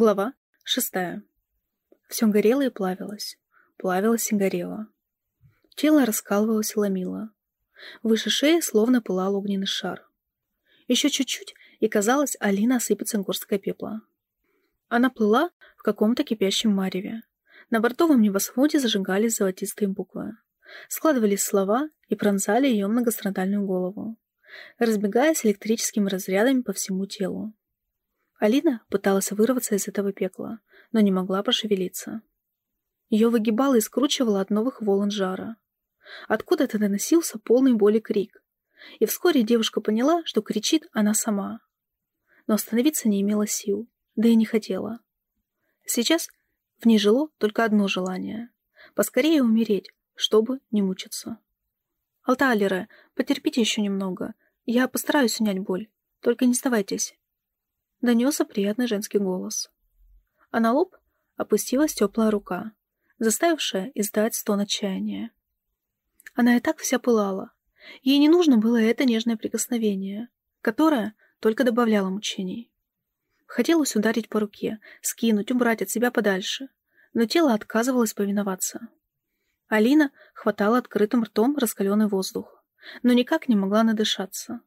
Глава шестая. Все горело и плавилось. Плавилось и горело. Тело раскалывалось и ломило. Выше шеи словно пылал огненный шар. Еще чуть-чуть, и казалось, Алина осыпется горсткой пепла. Она плыла в каком-то кипящем мареве. На бортовом небосводе зажигались золотистые буквы. Складывались слова и пронзали ее многострадальную голову, разбегаясь электрическими разрядами по всему телу. Алина пыталась вырваться из этого пекла, но не могла пошевелиться. Ее выгибало и скручивало от новых волн жара. Откуда-то доносился полный боли крик. И вскоре девушка поняла, что кричит она сама. Но остановиться не имела сил, да и не хотела. Сейчас в ней жило только одно желание — поскорее умереть, чтобы не мучиться. «Алталере, потерпите еще немного. Я постараюсь унять боль. Только не сдавайтесь донесся приятный женский голос. А на лоб опустилась теплая рука, заставившая издать стон отчаяния. Она и так вся пылала. Ей не нужно было это нежное прикосновение, которое только добавляло мучений. Хотелось ударить по руке, скинуть, убрать от себя подальше, но тело отказывалось повиноваться. Алина хватала открытым ртом раскаленный воздух, но никак не могла надышаться.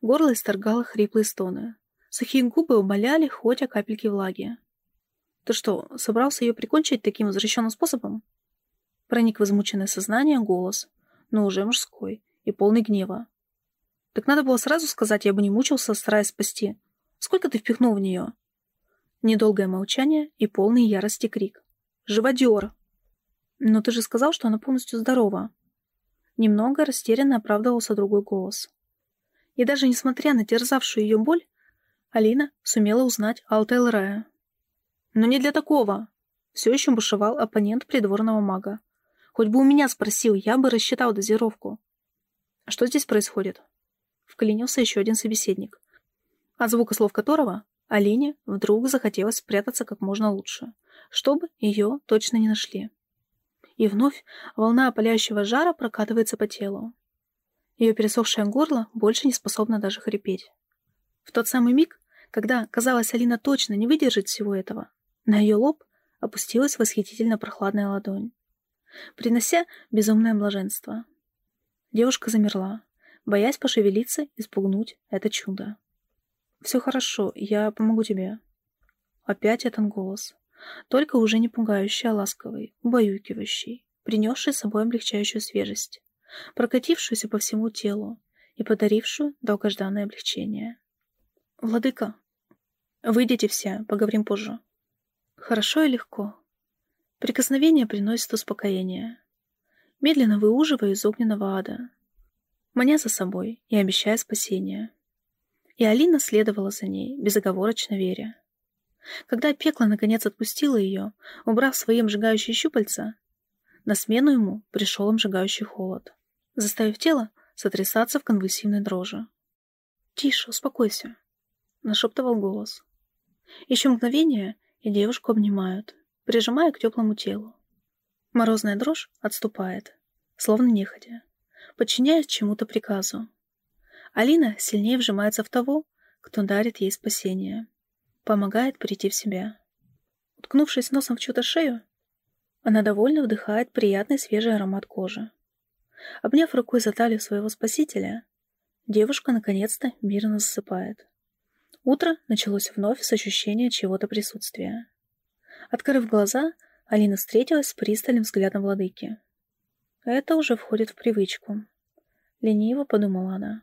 Горло исторгало хриплые стоны, Сухие губы умоляли хоть о капельке влаги. «Ты что, собрался ее прикончить таким возвращенным способом?» Проник в измученное сознание голос, но уже мужской и полный гнева. «Так надо было сразу сказать, я бы не мучился, стараясь спасти. Сколько ты впихнул в нее?» Недолгое молчание и полный ярости крик. «Живодер!» «Но ты же сказал, что она полностью здорова». Немного растерянно оправдывался другой голос. И даже несмотря на терзавшую ее боль, Алина сумела узнать Алтел. Но не для такого. Все еще бушевал оппонент придворного мага. Хоть бы у меня спросил, я бы рассчитал дозировку. Что здесь происходит? Вклинился еще один собеседник, от звука слов которого Алине вдруг захотелось спрятаться как можно лучше, чтобы ее точно не нашли. И вновь волна опаляющего жара прокатывается по телу. Ее пересохшее горло больше не способно даже хрипеть. В тот самый миг, когда, казалось, Алина точно не выдержит всего этого, на ее лоб опустилась восхитительно прохладная ладонь, принося безумное блаженство. Девушка замерла, боясь пошевелиться и спугнуть это чудо. «Все хорошо, я помогу тебе». Опять этот голос, только уже не пугающий, а ласковый, убаюкивающий, принесший с собой облегчающую свежесть, прокатившуюся по всему телу и подарившую долгожданное облегчение. «Владыка!» Выйдите все, поговорим позже. Хорошо и легко. Прикосновение приносит успокоение. Медленно выуживая из огненного ада. Маня за собой и обещая спасение. И Алина следовала за ней, безоговорочно веря. Когда пекло наконец отпустило ее, убрав свои обжигающие щупальца, на смену ему пришел обжигающий холод, заставив тело сотрясаться в конвульсивной дрожи. «Тише, успокойся», — нашептывал голос. Еще мгновение, и девушку обнимают, прижимая к теплому телу. Морозная дрожь отступает, словно нехотя, подчиняясь чему-то приказу. Алина сильнее вжимается в того, кто дарит ей спасение, помогает прийти в себя. Уткнувшись носом в чью-то шею, она довольно вдыхает приятный свежий аромат кожи. Обняв рукой за талию своего спасителя, девушка наконец-то мирно засыпает. Утро началось вновь с ощущения чего-то присутствия. Открыв глаза, Алина встретилась с пристальным взглядом владыки. Это уже входит в привычку. Лениво подумала она.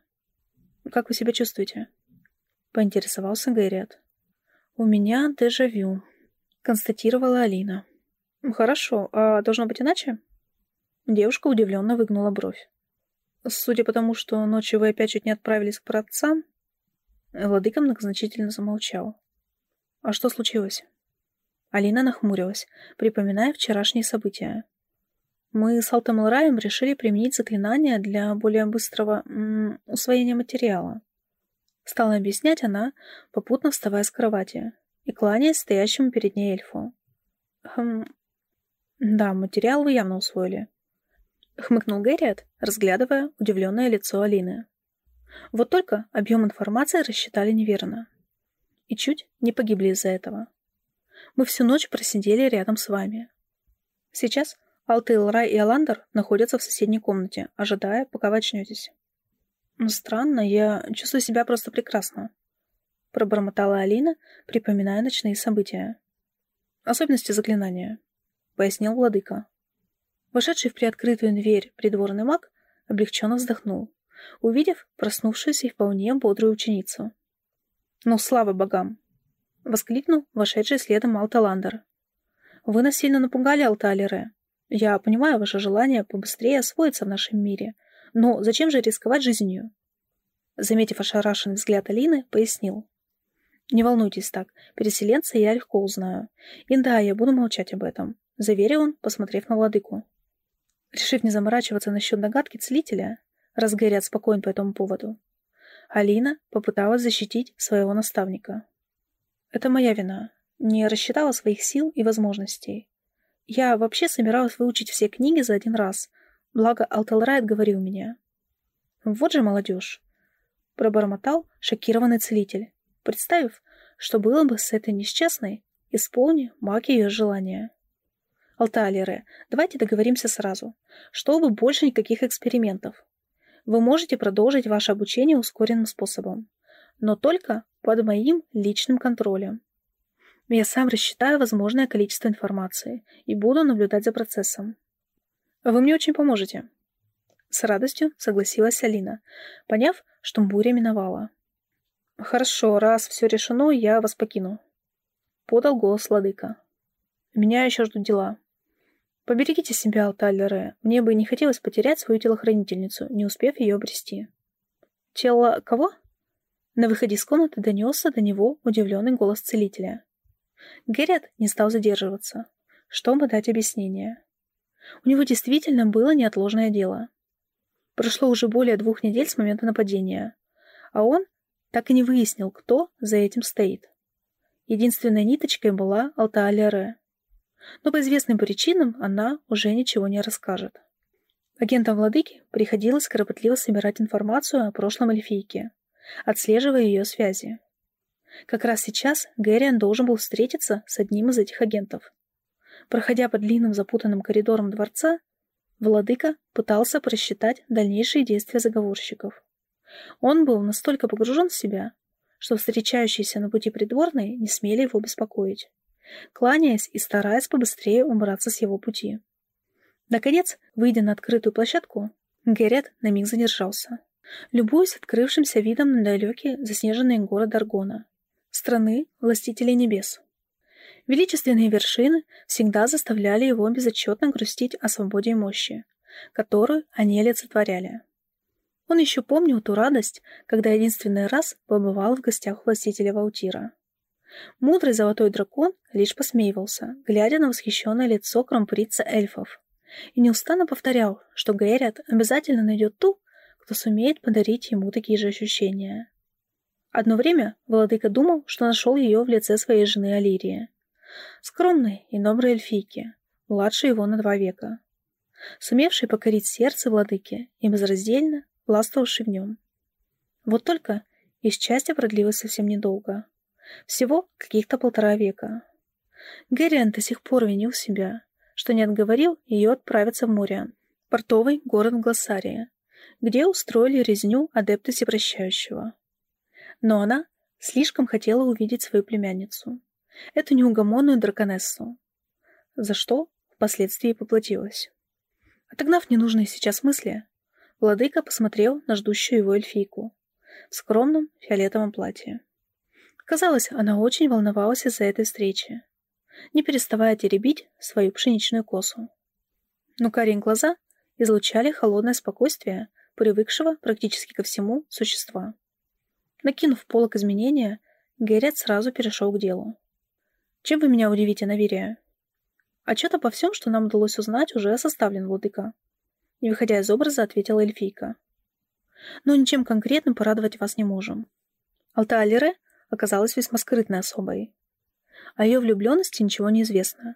«Как вы себя чувствуете?» Поинтересовался Гайрят. «У меня дежавю», — констатировала Алина. «Хорошо, а должно быть иначе?» Девушка удивленно выгнула бровь. «Судя по тому, что ночью вы опять чуть не отправились к праотцам, Владыка многозначительно замолчал. «А что случилось?» Алина нахмурилась, припоминая вчерашние события. «Мы с Алтом Раем решили применить заклинание для более быстрого м усвоения материала». Стала объяснять она, попутно вставая с кровати и кланяясь стоящему перед ней эльфу. «Хм... Да, материал вы явно усвоили», — хмыкнул Гэриат, разглядывая удивленное лицо Алины. Вот только объем информации рассчитали неверно. И чуть не погибли из-за этого. Мы всю ночь просидели рядом с вами. Сейчас Алтейл, и Аландер находятся в соседней комнате, ожидая, пока вы очнетесь. Ну, странно, я чувствую себя просто прекрасно. Пробормотала Алина, припоминая ночные события. Особенности заклинания, пояснил владыка. Вошедший в приоткрытую дверь придворный маг облегченно вздохнул, увидев проснувшуюся и вполне бодрую ученицу. «Ну, слава богам!» — воскликнул вошедший следом Алталандер. «Вы нас сильно напугали, Алталере. Я понимаю ваше желание побыстрее освоиться в нашем мире, но зачем же рисковать жизнью?» Заметив ошарашенный взгляд Алины, пояснил. «Не волнуйтесь так, переселенца я легко узнаю. И да, я буду молчать об этом», — заверил он, посмотрев на владыку. Решив не заморачиваться насчет догадки целителя, раз Гэрриат спокоен по этому поводу, Алина попыталась защитить своего наставника. Это моя вина. Не рассчитала своих сил и возможностей. Я вообще собиралась выучить все книги за один раз, благо Алтелрайт говорил мне. Вот же молодежь. Пробормотал шокированный целитель, представив, что было бы с этой несчастной, исполни маг ее желания. Алталеры, давайте договоримся сразу, чтобы больше никаких экспериментов. Вы можете продолжить ваше обучение ускоренным способом, но только под моим личным контролем. Я сам рассчитаю возможное количество информации и буду наблюдать за процессом. Вы мне очень поможете. С радостью согласилась Алина, поняв, что буря миновала. Хорошо, раз все решено, я вас покину. Подал голос Ладыка. Меня еще ждут дела. Поберегите себя, Алталере. Мне бы не хотелось потерять свою телохранительницу, не успев ее обрести. Тело кого? На выходе из комнаты донесся до него удивленный голос целителя. Геррит не стал задерживаться, чтобы дать объяснение. У него действительно было неотложное дело. Прошло уже более двух недель с момента нападения, а он так и не выяснил, кто за этим стоит. Единственной ниточкой была Алтаалия. Но по известным причинам она уже ничего не расскажет. Агентам владыки приходилось кропотливо собирать информацию о прошлом эльфийке, отслеживая ее связи. Как раз сейчас Гэриан должен был встретиться с одним из этих агентов. Проходя по длинным запутанным коридорам дворца, владыка пытался просчитать дальнейшие действия заговорщиков. Он был настолько погружен в себя, что встречающиеся на пути придворные не смели его беспокоить, кланяясь и стараясь побыстрее убраться с его пути. Наконец, выйдя на открытую площадку, Герет на миг задержался любуясь открывшимся видом на далекий заснеженный город Аргона, страны властителей небес. Величественные вершины всегда заставляли его безотчетно грустить о свободе и мощи, которую они олицетворяли. Он еще помнил ту радость, когда единственный раз побывал в гостях властителя Ваутира. Мудрый золотой дракон лишь посмеивался, глядя на восхищенное лицо кромприца эльфов, и неустанно повторял, что Гэрриат обязательно найдет ту, кто сумеет подарить ему такие же ощущения. Одно время владыка думал, что нашел ее в лице своей жены Алирии. Скромной и доброй эльфийки, младше его на два века. Сумевшей покорить сердце владыки и безраздельно властвовавшей в нем. Вот только их счастье продлилось совсем недолго. Всего каких-то полтора века. Гэриан до сих пор винил себя, что не отговорил ее отправиться в Мориан, портовый город Глоссария, где устроили резню адепты Всепрощающего. Но она слишком хотела увидеть свою племянницу, эту неугомонную драконессу, за что впоследствии поплатилась. Отогнав ненужные сейчас мысли, владыка посмотрел на ждущую его эльфийку в скромном фиолетовом платье. Казалось, она очень волновалась из-за этой встречи, не переставая теребить свою пшеничную косу. Но карие глаза излучали холодное спокойствие привыкшего практически ко всему существа. Накинув полок изменения, Геррит сразу перешел к делу. «Чем вы меня удивите, Навирия?» «Отчет обо всем, что нам удалось узнать, уже составлен, владыка». Не выходя из образа, ответила эльфийка. «Но ничем конкретным порадовать вас не можем». Алтаалире оказалась весьма скрытной особой. О ее влюбленности ничего не известно.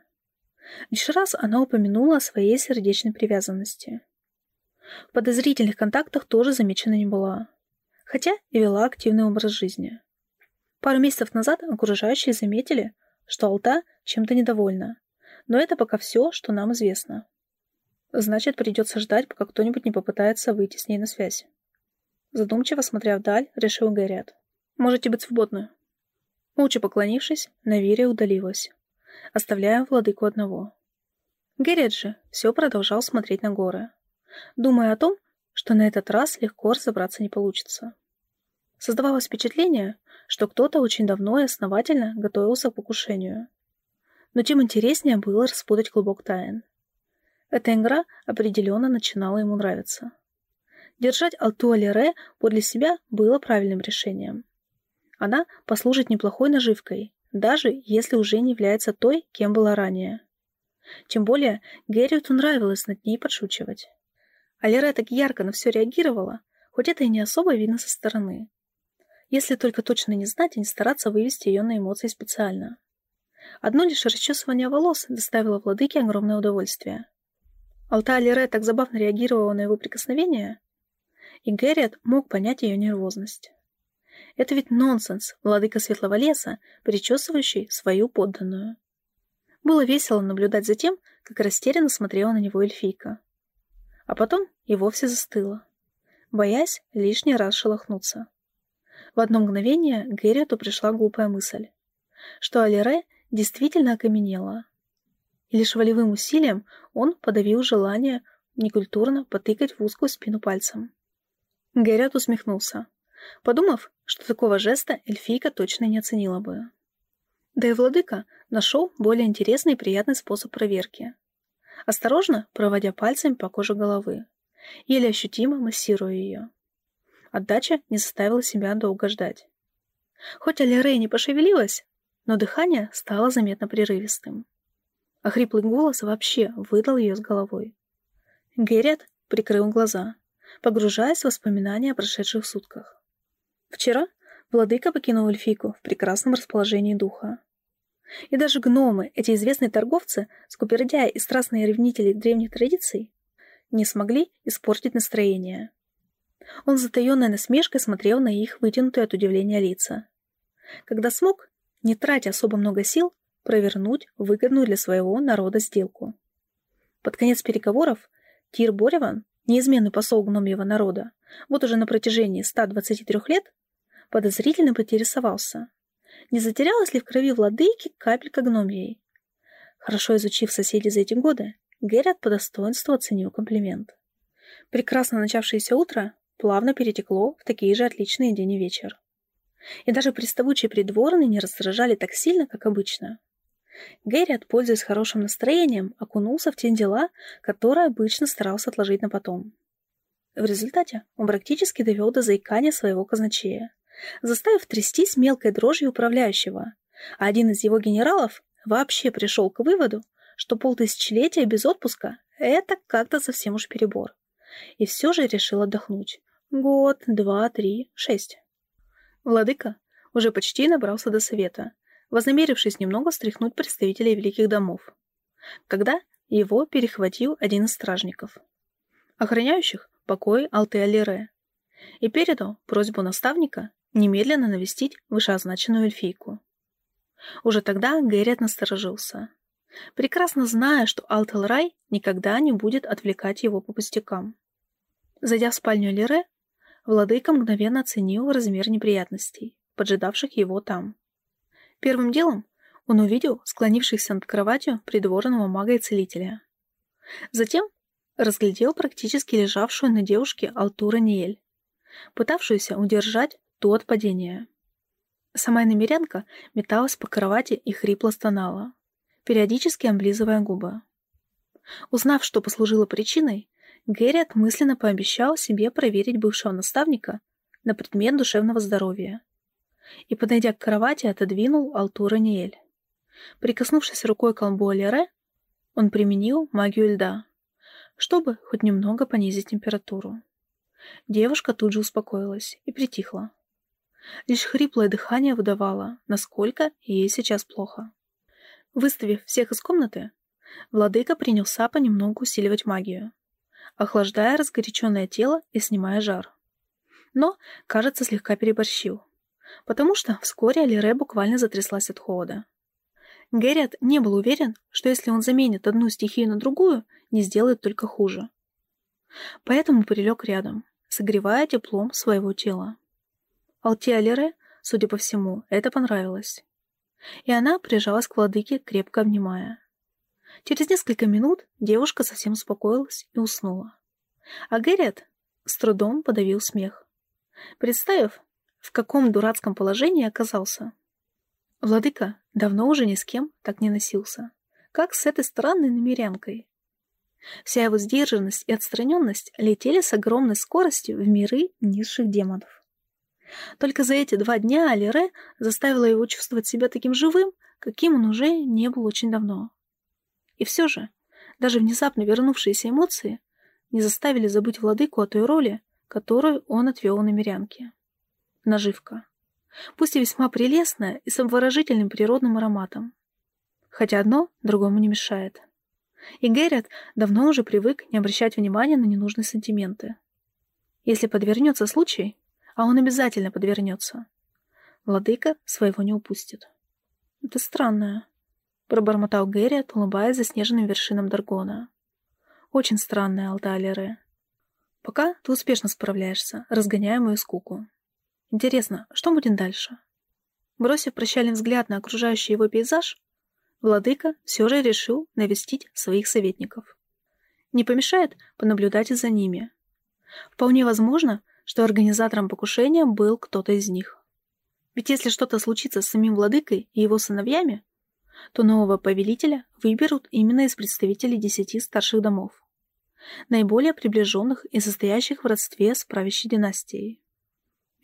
Лишь раз она упомянула о своей сердечной привязанности. В подозрительных контактах тоже замечена не была, хотя и вела активный образ жизни. Пару месяцев назад окружающие заметили, что Алта чем-то недовольна, но это пока все, что нам известно. Значит, придется ждать, пока кто-нибудь не попытается выйти с ней на связь. Задумчиво смотря вдаль, решил Гэрриот. «Можете быть свободны». Молча поклонившись, Навирия удалилась, оставляя владыку одного. Же все продолжал смотреть на горы, думая о том, что на этот раз легко разобраться не получится. Создавалось впечатление, что кто-то очень давно и основательно готовился к покушению. Но тем интереснее было распутать клубок тайн. Эта игра определенно начинала ему нравиться. Держать Алтуалере подле себя было правильным решением. Она послужит неплохой наживкой, даже если уже не является той, кем была ранее. Тем более Герриоту нравилось над ней подшучивать. Алире так ярко на все реагировала, хоть это и не особо видно со стороны. Если только точно не знать и не стараться вывести ее на эмоции специально. Одно лишь расчесывание волос доставило владыке огромное удовольствие. Алта Алире так забавно реагировала на его прикосновение, и Гэрриот мог понять ее нервозность. Это ведь нонсенс, владыка Светлого леса, причесывающий свою подданную. Было весело наблюдать за тем, как растерянно смотрела на него эльфийка. А потом и вовсе застыла, боясь лишний раз шелохнуться. В одно мгновение Гэрриоту пришла глупая мысль, что Алире действительно окаменела, и лишь волевым усилием он подавил желание некультурно потыкать в узкую спину пальцем. Гэрриот усмехнулся, подумав, что такого жеста эльфийка точно не оценила бы. Да и владыка нашел более интересный и приятный способ проверки. Осторожно проводя пальцами по коже головы, еле ощутимо массируя ее. Отдача не заставила себя долго ждать. Хоть Алирей не пошевелилась, но дыхание стало заметно прерывистым а хриплый голос вообще выдал ее с головой. Герет прикрыл глаза, погружаясь в воспоминания о прошедших сутках. Вчера владыка покинул эльфийку в прекрасном расположении духа. И даже гномы, эти известные торговцы, скупердяи и страстные ревнители древних традиций, не смогли испортить настроение. Он затаенной насмешкой смотрел на их вытянутые от удивления лица. Когда смог, не тратя особо много сил, провернуть выгодную для своего народа сделку. Под конец переговоров Тир Бореван, неизменный посол гномьего народа, вот уже на протяжении 123 лет, подозрительно поинтересовался, не затерялась ли в крови владыки капелька гномьей. Хорошо изучив соседей за эти годы, Геррит по достоинству оценил комплимент. Прекрасно начавшееся утро плавно перетекло в такие же отличные день и вечер. И даже приставучие придворные не раздражали так сильно, как обычно. Гэри, пользуясь хорошим настроением, окунулся в те дела, которые обычно старался отложить на потом. В результате он практически довел до заикания своего казначея, заставив трястись мелкой дрожью управляющего, а один из его генералов вообще пришел к выводу, что полтысячелетия без отпуска — это как-то совсем уж перебор. И все же решил отдохнуть. Год, два, три, шесть. Владыка уже почти набрался до совета, вознамерившись немного стряхнуть представителей великих домов, когда его перехватил один из стражников, охраняющих покой Алты-Алире, и передал просьбу наставника немедленно навестить вышеозначенную эльфийку. Уже тогда Гэрриот насторожился, прекрасно зная, что Алтелрай никогда не будет отвлекать его по пустякам. Зайдя в спальню Лире, владыка мгновенно оценил размер неприятностей, поджидавших его там. Первым делом он увидел склонившихся над кроватью придворного мага и целителя. Затем разглядел практически лежавшую на девушке Алтура Ниэль, пытавшуюся удержать ту от падения. Сама иномерянка металась по кровати и хрипло стонала, периодически облизывая губы. Узнав, что послужило причиной, Герриот мысленно пообещал себе проверить бывшего наставника на предмет душевного здоровья и, подойдя к кровати, отодвинул Алтура Ниэль. Прикоснувшись рукой к колбу Алире, он применил магию льда, чтобы хоть немного понизить температуру. Девушка тут же успокоилась и притихла. Лишь хриплое дыхание выдавало, насколько ей сейчас плохо. Выставив всех из комнаты, владыка принялся понемногу усиливать магию, охлаждая разгоряченное тело и снимая жар. Но, кажется, слегка переборщил потому что вскоре Алире буквально затряслась от холода. Гэрриот не был уверен, что если он заменит одну стихию на другую, не сделает только хуже. Поэтому прилег рядом, согревая теплом своего тела. Алтиалере, судя по всему, это понравилось. И она прижалась к владыке, крепко обнимая. Через несколько минут девушка совсем успокоилась и уснула. А Гэрриот с трудом подавил смех, представив, в каком дурацком положении оказался. Владыка давно уже ни с кем так не носился, как с этой странной намерянкой. Вся его сдержанность и отстраненность летели с огромной скоростью в миры низших демонов. Только за эти два дня Алире заставила его чувствовать себя таким живым, каким он уже не был очень давно. И все же, даже внезапно вернувшиеся эмоции не заставили забыть владыку о той роли, которую он отвел на мирянке. Наживка. Пусть и весьма прелестная и с обворожительным природным ароматом. Хотя одно другому не мешает. И Гэррит давно уже привык не обращать внимания на ненужные сантименты. Если подвернется случай, а он обязательно подвернется, владыка своего не упустит. Это странное, пробормотал Гэррит, улыбаясь заснеженным вершинам Даргона. Очень странное, Алталеры. Пока ты успешно справляешься, разгоняя мою скуку. Интересно, что будет дальше? Бросив прощальный взгляд на окружающий его пейзаж, владыка все же решил навестить своих советников. Не помешает понаблюдать за ними. Вполне возможно, что организатором покушения был кто-то из них. Ведь если что-то случится с самим владыкой и его сыновьями, то нового повелителя выберут именно из представителей десяти старших домов, наиболее приближенных и состоящих в родстве с правящей династией.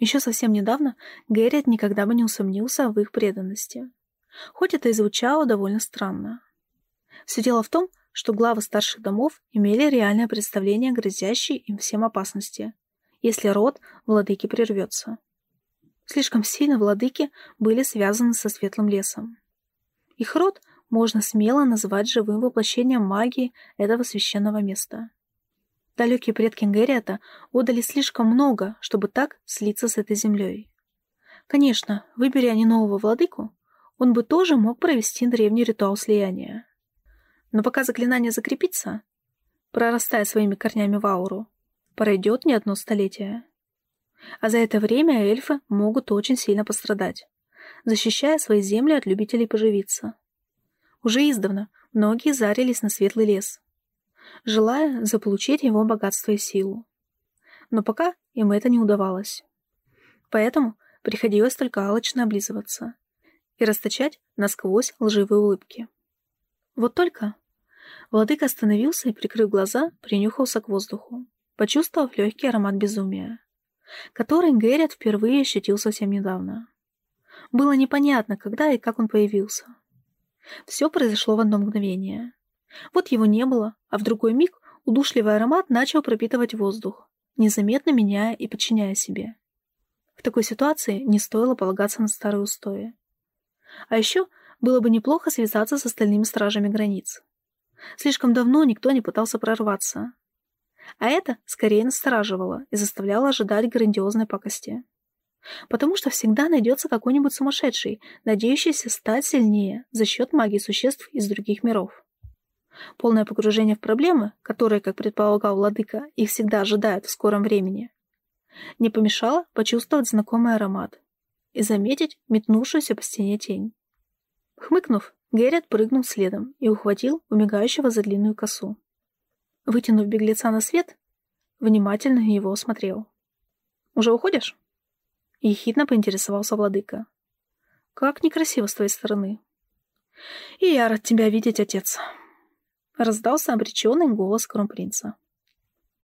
Еще совсем недавно Гэрриет никогда бы не усомнился в их преданности. Хоть это и звучало довольно странно. Все дело в том, что главы старших домов имели реальное представление о грозящей им всем опасности, если род владыки прервется. Слишком сильно владыки были связаны со светлым лесом. Их род можно смело называть живым воплощением магии этого священного места. Далекие предки Герриата отдали слишком много, чтобы так слиться с этой землей. Конечно, выбери они нового владыку, он бы тоже мог провести древний ритуал слияния. Но пока заклинание закрепится, прорастая своими корнями в ауру, пройдет не одно столетие. А за это время эльфы могут очень сильно пострадать, защищая свои земли от любителей поживиться. Уже издавна многие зарились на светлый лес, желая заполучить его богатство и силу. Но пока им это не удавалось. Поэтому приходилось только алчно облизываться и расточать насквозь лживые улыбки. Вот только владыка остановился и, прикрыв глаза, принюхался к воздуху, почувствовав легкий аромат безумия, который Гэррит впервые ощутил совсем недавно. Было непонятно, когда и как он появился. Все произошло в одно мгновение. Вот его не было, а в другой миг удушливый аромат начал пропитывать воздух, незаметно меняя и подчиняя себе. В такой ситуации не стоило полагаться на старые устои. А еще было бы неплохо связаться с остальными стражами границ. Слишком давно никто не пытался прорваться. А это скорее настораживало и заставляло ожидать грандиозной пакости. Потому что всегда найдется какой-нибудь сумасшедший, надеющийся стать сильнее за счет магии существ из других миров. Полное погружение в проблемы, которые, как предполагал владыка, их всегда ожидают в скором времени, не помешало почувствовать знакомый аромат и заметить метнувшуюся по стене тень. Хмыкнув, Гэри отпрыгнул следом и ухватил умигающего за длинную косу. Вытянув беглеца на свет, внимательно его осмотрел. «Уже уходишь?» Ехидно поинтересовался владыка. «Как некрасиво с твоей стороны». «И я рад тебя видеть, отец», — раздался обреченный голос кронпринца.